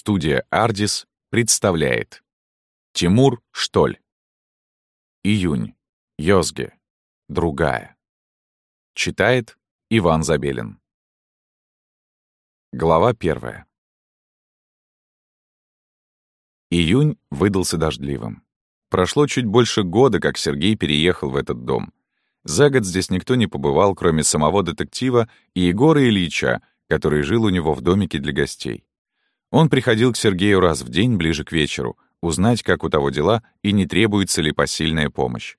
Студия «Ардис» представляет Тимур Штоль Июнь. Йозге. Другая. Читает Иван Забелин. Глава первая. Июнь выдался дождливым. Прошло чуть больше года, как Сергей переехал в этот дом. За год здесь никто не побывал, кроме самого детектива и Егора Ильича, который жил у него в домике для гостей. Он приходил к Сергею раз в день ближе к вечеру, узнать, как у того дела и не требуется ли посильная помощь.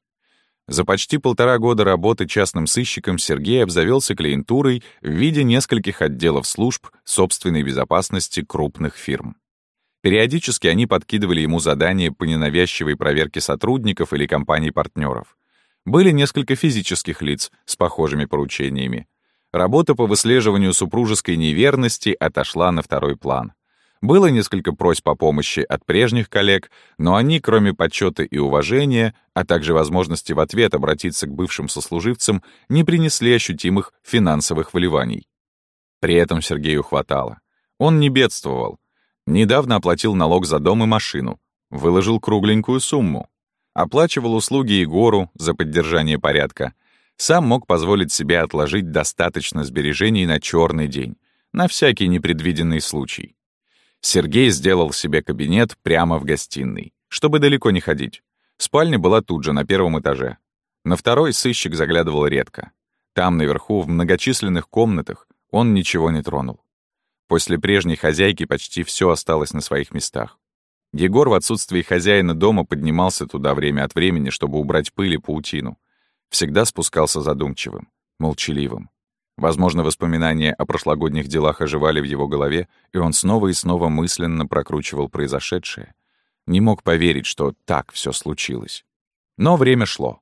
За почти полтора года работы частным сыщиком Сергей обзавелся клиентурой в виде нескольких отделов служб собственной безопасности крупных фирм. Периодически они подкидывали ему задания по ненавязчивой проверке сотрудников или компаний-партнеров. Были несколько физических лиц с похожими поручениями. Работа по выслеживанию супружеской неверности отошла на второй план. Было несколько просьб о помощи от прежних коллег, но они, кроме почета и уважения, а также возможности в ответ обратиться к бывшим сослуживцам, не принесли ощутимых финансовых вливаний. При этом Сергею хватало. Он не бедствовал. Недавно оплатил налог за дом и машину, выложил кругленькую сумму. Оплачивал услуги Егору за поддержание порядка. Сам мог позволить себе отложить достаточно сбережений на черный день, на всякий непредвиденный случай. Сергей сделал себе кабинет прямо в гостиной, чтобы далеко не ходить. Спальня была тут же, на первом этаже. На второй сыщик заглядывал редко. Там, наверху, в многочисленных комнатах, он ничего не тронул. После прежней хозяйки почти все осталось на своих местах. Егор в отсутствии хозяина дома поднимался туда время от времени, чтобы убрать пыль и паутину. Всегда спускался задумчивым, молчаливым. Возможно, воспоминания о прошлогодних делах оживали в его голове, и он снова и снова мысленно прокручивал произошедшее. Не мог поверить, что так все случилось. Но время шло.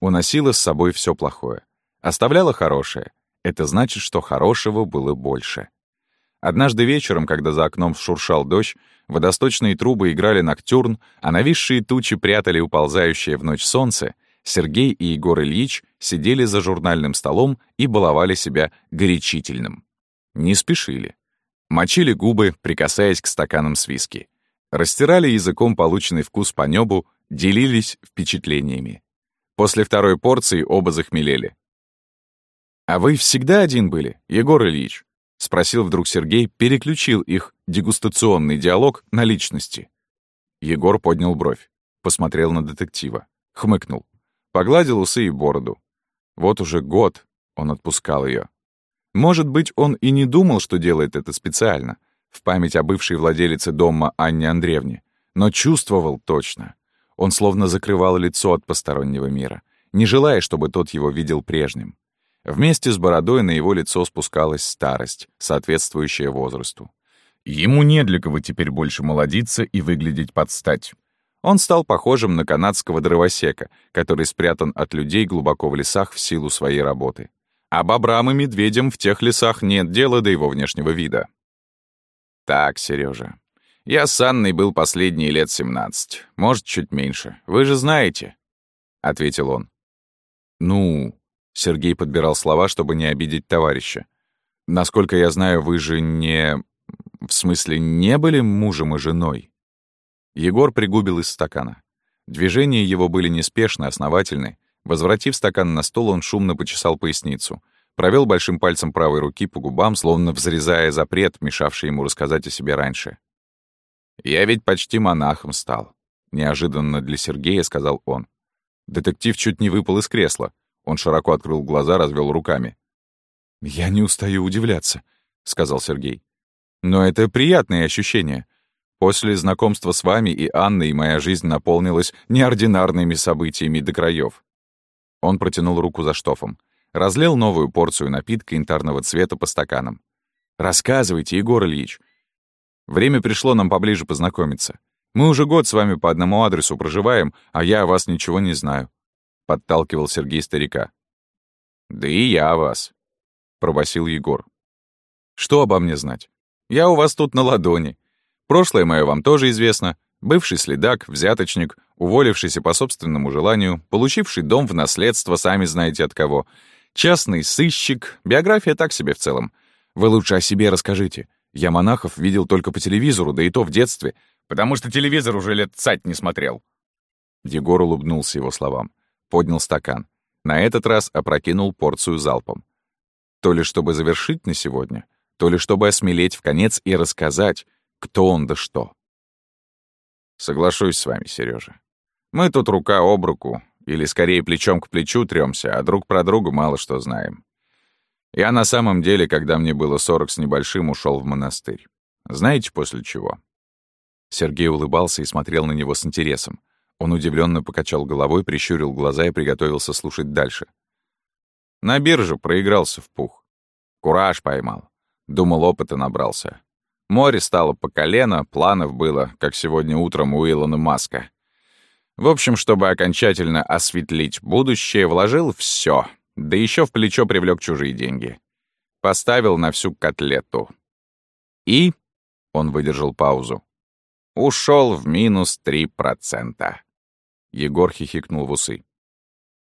Уносило с собой все плохое. Оставляло хорошее. Это значит, что хорошего было больше. Однажды вечером, когда за окном шуршал дождь, водосточные трубы играли ноктюрн, а нависшие тучи прятали уползающее в ночь солнце, Сергей и Егор Ильич сидели за журнальным столом и баловали себя горячительным. Не спешили. Мочили губы, прикасаясь к стаканам с виски. Растирали языком полученный вкус по небу, делились впечатлениями. После второй порции оба захмелели. «А вы всегда один были, Егор Ильич?» — спросил вдруг Сергей, переключил их дегустационный диалог на личности. Егор поднял бровь, посмотрел на детектива, хмыкнул. Погладил усы и бороду. Вот уже год он отпускал ее. Может быть, он и не думал, что делает это специально, в память о бывшей владелице дома Анне Андреевне, но чувствовал точно. Он словно закрывал лицо от постороннего мира, не желая, чтобы тот его видел прежним. Вместе с бородой на его лицо спускалась старость, соответствующая возрасту. Ему не для кого теперь больше молодиться и выглядеть под стать. Он стал похожим на канадского дровосека, который спрятан от людей глубоко в лесах в силу своей работы. А бобрам и медведям в тех лесах нет дела до его внешнего вида. Так, Сережа, я с Анной был последние лет 17, может, чуть меньше. Вы же знаете, — ответил он. Ну, Сергей подбирал слова, чтобы не обидеть товарища. Насколько я знаю, вы же не... В смысле, не были мужем и женой? Егор пригубил из стакана. Движения его были неспешны, основательны. Возвратив стакан на стол, он шумно почесал поясницу. Провел большим пальцем правой руки по губам, словно взрезая запрет, мешавший ему рассказать о себе раньше. «Я ведь почти монахом стал», — неожиданно для Сергея сказал он. Детектив чуть не выпал из кресла. Он широко открыл глаза, развел руками. «Я не устаю удивляться», — сказал Сергей. «Но это приятные ощущения. После знакомства с вами и Анной моя жизнь наполнилась неординарными событиями до краев. Он протянул руку за штофом, разлил новую порцию напитка янтарного цвета по стаканам. «Рассказывайте, Егор Ильич. Время пришло нам поближе познакомиться. Мы уже год с вами по одному адресу проживаем, а я о вас ничего не знаю», — подталкивал Сергей старика. «Да и я о вас», — пробасил Егор. «Что обо мне знать? Я у вас тут на ладони. Прошлое мое вам тоже известно. Бывший следак, взяточник, уволившийся по собственному желанию, получивший дом в наследство, сами знаете от кого. Частный сыщик, биография так себе в целом. Вы лучше о себе расскажите. Я монахов видел только по телевизору, да и то в детстве, потому что телевизор уже лет цать не смотрел». Егор улыбнулся его словам, поднял стакан. На этот раз опрокинул порцию залпом. То ли чтобы завершить на сегодня, то ли чтобы осмелеть в конец и рассказать, кто он да что. Соглашусь с вами, Сережа. Мы тут рука об руку, или скорее плечом к плечу трёмся, а друг про друга мало что знаем. Я на самом деле, когда мне было сорок с небольшим, ушел в монастырь. Знаете, после чего? Сергей улыбался и смотрел на него с интересом. Он удивленно покачал головой, прищурил глаза и приготовился слушать дальше. На бирже проигрался в пух. Кураж поймал. Думал, опыта набрался. Море стало по колено, планов было, как сегодня утром у Илона Маска. В общем, чтобы окончательно осветлить будущее, вложил все, да еще в плечо привлек чужие деньги. Поставил на всю котлету. И, он выдержал паузу, ушел в минус 3%. Егор хихикнул в усы.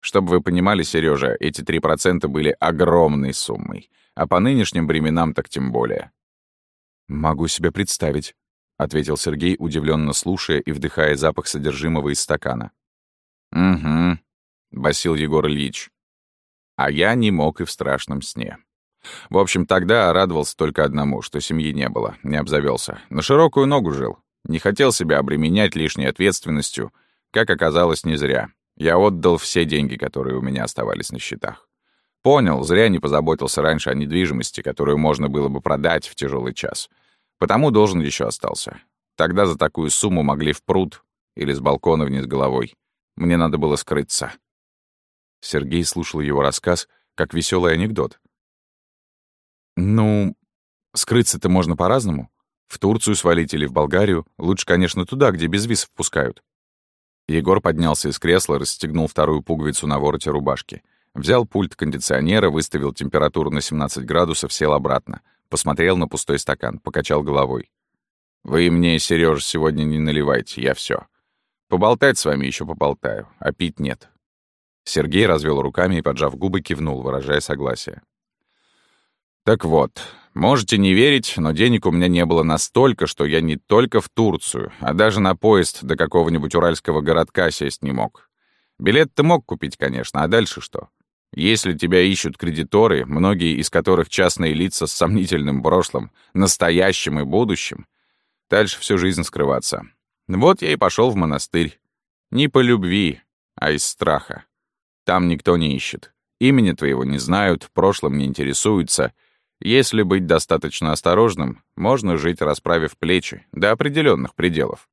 Чтобы вы понимали, Сережа, эти 3% были огромной суммой, а по нынешним временам так тем более. «Могу себе представить», — ответил Сергей, удивленно слушая и вдыхая запах содержимого из стакана. «Угу», — басил Егор Ильич. А я не мог и в страшном сне. В общем, тогда радовался только одному, что семьи не было, не обзавелся. На широкую ногу жил. Не хотел себя обременять лишней ответственностью. Как оказалось, не зря. Я отдал все деньги, которые у меня оставались на счетах. Понял, зря не позаботился раньше о недвижимости, которую можно было бы продать в тяжелый час. Потому должен еще остался. Тогда за такую сумму могли в пруд или с балкона вниз головой. Мне надо было скрыться. Сергей слушал его рассказ, как веселый анекдот. «Ну, скрыться-то можно по-разному. В Турцию свалить или в Болгарию. Лучше, конечно, туда, где без виз впускают». Егор поднялся из кресла, расстегнул вторую пуговицу на вороте рубашки — Взял пульт кондиционера, выставил температуру на 17 градусов, сел обратно. Посмотрел на пустой стакан, покачал головой. «Вы мне, Серёж, сегодня не наливайте, я всё. Поболтать с вами ещё поболтаю, а пить нет». Сергей развел руками и, поджав губы, кивнул, выражая согласие. «Так вот, можете не верить, но денег у меня не было настолько, что я не только в Турцию, а даже на поезд до какого-нибудь уральского городка сесть не мог. Билет ты мог купить, конечно, а дальше что? Если тебя ищут кредиторы, многие из которых частные лица с сомнительным прошлым, настоящим и будущим, дальше всю жизнь скрываться. Вот я и пошел в монастырь. Не по любви, а из страха. Там никто не ищет. Имени твоего не знают, прошлым не интересуются. Если быть достаточно осторожным, можно жить, расправив плечи, до определенных пределов.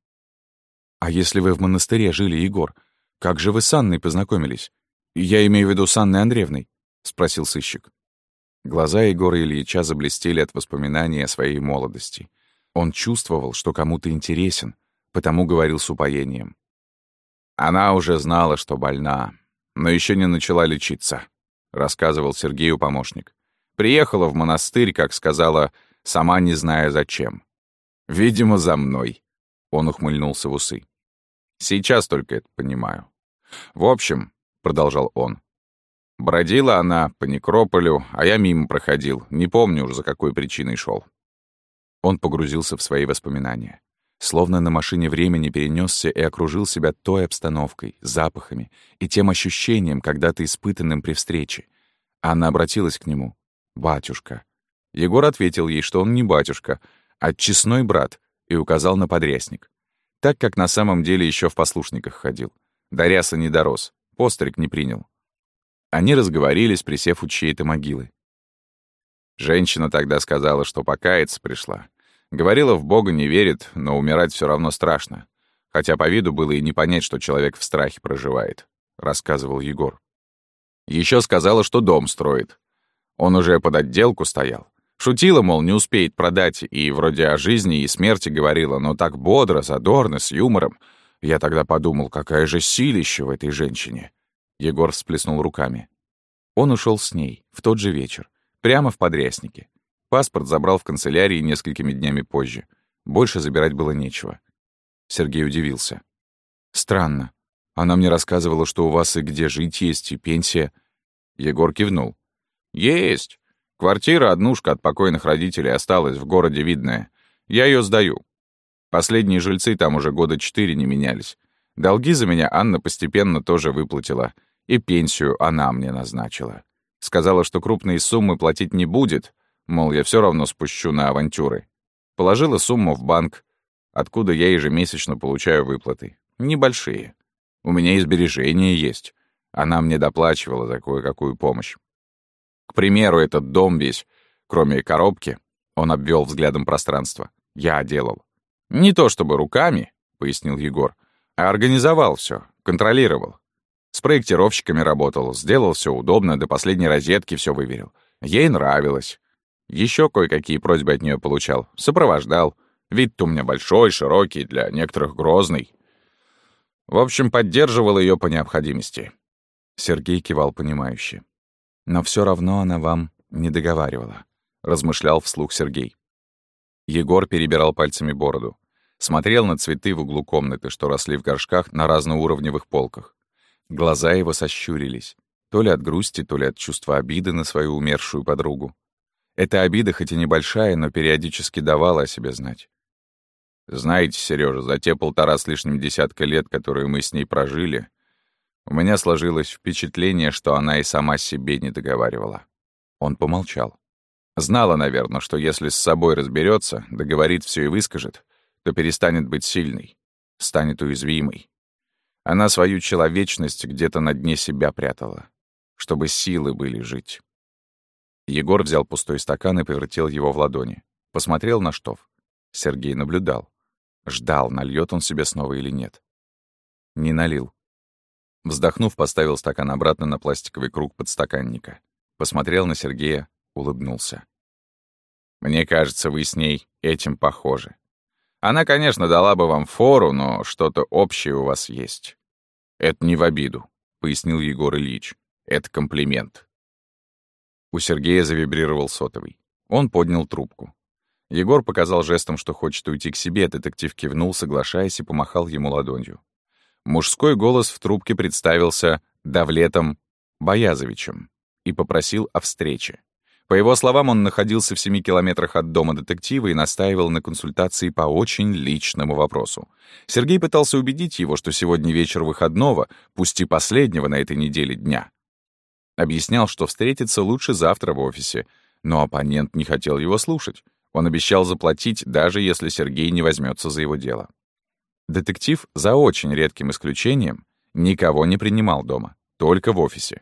«А если вы в монастыре жили, Егор, как же вы с Анной познакомились?» «Я имею в виду с Анной Андреевной», — спросил сыщик. Глаза Егора Ильича заблестели от воспоминаний о своей молодости. Он чувствовал, что кому-то интересен, потому говорил с упоением. «Она уже знала, что больна, но еще не начала лечиться», — рассказывал Сергею помощник. «Приехала в монастырь, как сказала, сама не зная зачем. Видимо, за мной», — он ухмыльнулся в усы. «Сейчас только это понимаю. В общем, продолжал он. Бродила она по некрополю, а я мимо проходил, не помню уж, за какой причиной шел. Он погрузился в свои воспоминания. Словно на машине времени перенесся и окружил себя той обстановкой, запахами и тем ощущением, когда-то испытанным при встрече. Она обратилась к нему. «Батюшка». Егор ответил ей, что он не батюшка, а честной брат, и указал на подрясник. Так как на самом деле еще в послушниках ходил. До ряса не дорос. Постриг не принял. Они разговорились, присев у чьей-то могилы. Женщина тогда сказала, что покаяться пришла. Говорила, в Бога не верит, но умирать все равно страшно. Хотя по виду было и не понять, что человек в страхе проживает, — рассказывал Егор. Еще сказала, что дом строит. Он уже под отделку стоял. Шутила, мол, не успеет продать, и вроде о жизни и смерти говорила, но так бодро, задорно, с юмором — я тогда подумал, какая же силища в этой женщине. Егор всплеснул руками. Он ушел с ней, в тот же вечер, прямо в подряснике. Паспорт забрал в канцелярии несколькими днями позже. Больше забирать было нечего. Сергей удивился. «Странно. Она мне рассказывала, что у вас и где жить есть, и пенсия». Егор кивнул. «Есть. Квартира, однушка от покойных родителей осталась в городе Видное. Я ее сдаю. Последние жильцы там уже года четыре не менялись. Долги за меня Анна постепенно тоже выплатила. И пенсию она мне назначила. Сказала, что крупные суммы платить не будет, мол, я все равно спущу на авантюры. Положила сумму в банк, откуда я ежемесячно получаю выплаты. Небольшие. У меня и сбережения есть. Она мне доплачивала за кое-какую помощь. К примеру, этот дом весь, кроме коробки, он обвел взглядом пространство, я делал. Не то чтобы руками, пояснил Егор, а организовал все, контролировал. С проектировщиками работал, сделал все удобно, до последней розетки все выверил. Ей нравилось. Еще кое-какие просьбы от нее получал, сопровождал. Вид-то у меня большой, широкий, для некоторых грозный. В общем, поддерживал ее по необходимости. Сергей кивал понимающе. Но все равно она вам не договаривала, размышлял вслух Сергей. Егор перебирал пальцами бороду. Смотрел на цветы в углу комнаты, что росли в горшках на разноуровневых полках. Глаза его сощурились. То ли от грусти, то ли от чувства обиды на свою умершую подругу. Эта обида, хоть и небольшая, но периодически давала о себе знать. «Знаете, Сережа, за те полтора с лишним десятка лет, которые мы с ней прожили, у меня сложилось впечатление, что она и сама себе не договаривала. Он помолчал. Знала, наверное, что если с собой разберется, договорит все и выскажет, то перестанет быть сильной, станет уязвимой. Она свою человечность где-то на дне себя прятала, чтобы силы были жить. Егор взял пустой стакан и повертел его в ладони. Посмотрел на штоф. Сергей наблюдал. Ждал, нальет он себе снова или нет. Не налил. Вздохнув, поставил стакан обратно на пластиковый круг подстаканника. Посмотрел на Сергея, улыбнулся. «Мне кажется, вы с ней этим похожи. Она, конечно, дала бы вам фору, но что-то общее у вас есть. Это не в обиду», — пояснил Егор Ильич. «Это комплимент». У Сергея завибрировал сотовый. Он поднял трубку. Егор показал жестом, что хочет уйти к себе, детектив кивнул, соглашаясь, и помахал ему ладонью. Мужской голос в трубке представился Давлетом Боязовичем и попросил о встрече. По его словам, он находился в семи километрах от дома детектива и настаивал на консультации по очень личному вопросу. Сергей пытался убедить его, что сегодня вечер выходного, пусть и последнего на этой неделе дня. Объяснял, что встретиться лучше завтра в офисе, но оппонент не хотел его слушать. Он обещал заплатить, даже если Сергей не возьмется за его дело. Детектив, за очень редким исключением, никого не принимал дома, только в офисе.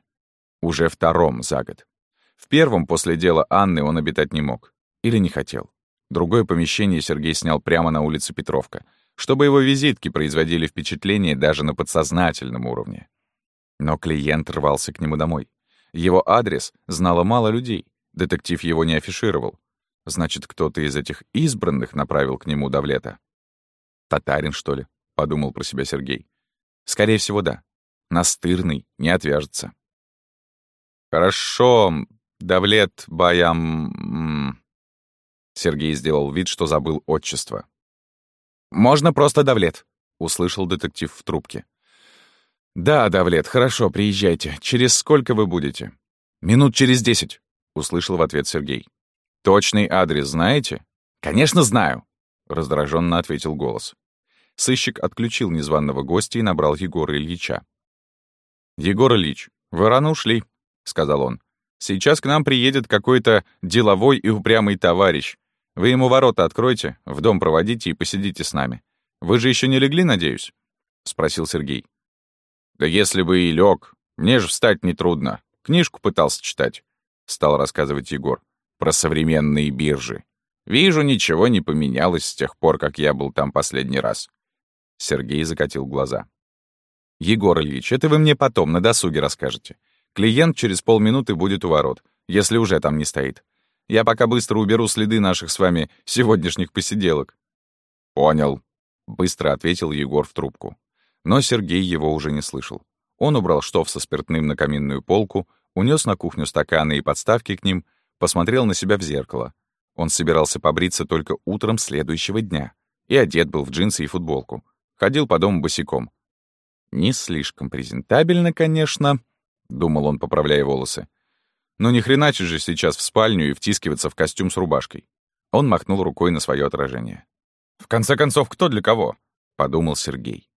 Уже втором за год. В первом после дела Анны он обитать не мог. Или не хотел. Другое помещение Сергей снял прямо на улице Петровка, чтобы его визитки производили впечатление даже на подсознательном уровне. Но клиент рвался к нему домой. Его адрес знало мало людей, детектив его не афишировал. Значит, кто-то из этих избранных направил к нему Давлета. Татарин, что ли? — подумал про себя Сергей. Скорее всего, да. Настырный, не отвяжется. Хорошо, Давлет Баям... Сергей сделал вид, что забыл отчество. «Можно просто Давлет», — услышал детектив в трубке. «Да, Давлет, хорошо, приезжайте. Через сколько вы будете?» «Минут через десять», — услышал в ответ Сергей. «Точный адрес знаете?» «Конечно знаю», — раздраженно ответил голос. Сыщик отключил незваного гостя и набрал Егора Ильича. «Егор Ильич, вы рано ушли», — сказал он. «Сейчас к нам приедет какой-то деловой и упрямый товарищ. Вы ему ворота откройте, в дом проводите и посидите с нами. Вы же еще не легли, надеюсь?» — спросил Сергей. «Да если бы и лег, мне же встать нетрудно. Книжку пытался читать», — стал рассказывать Егор. «Про современные биржи. Вижу, ничего не поменялось с тех пор, как я был там последний раз». Сергей закатил глаза. «Егор Ильич, это вы мне потом на досуге расскажете. Клиент через полминуты будет у ворот, если уже там не стоит. Я пока быстро уберу следы наших с вами сегодняшних посиделок». «Понял», — быстро ответил Егор в трубку. Но Сергей его уже не слышал. Он убрал штоф со спиртным на каминную полку, унес на кухню стаканы и подставки к ним, посмотрел на себя в зеркало. Он собирался побриться только утром следующего дня и одет был в джинсы и футболку. Ходил по дому босиком. Не слишком презентабельно, конечно, — думал он, поправляя волосы. Но ни хреначить же сейчас в спальню и втискиваться в костюм с рубашкой. Он махнул рукой на свое отражение. «В конце концов, кто для кого?» — подумал Сергей.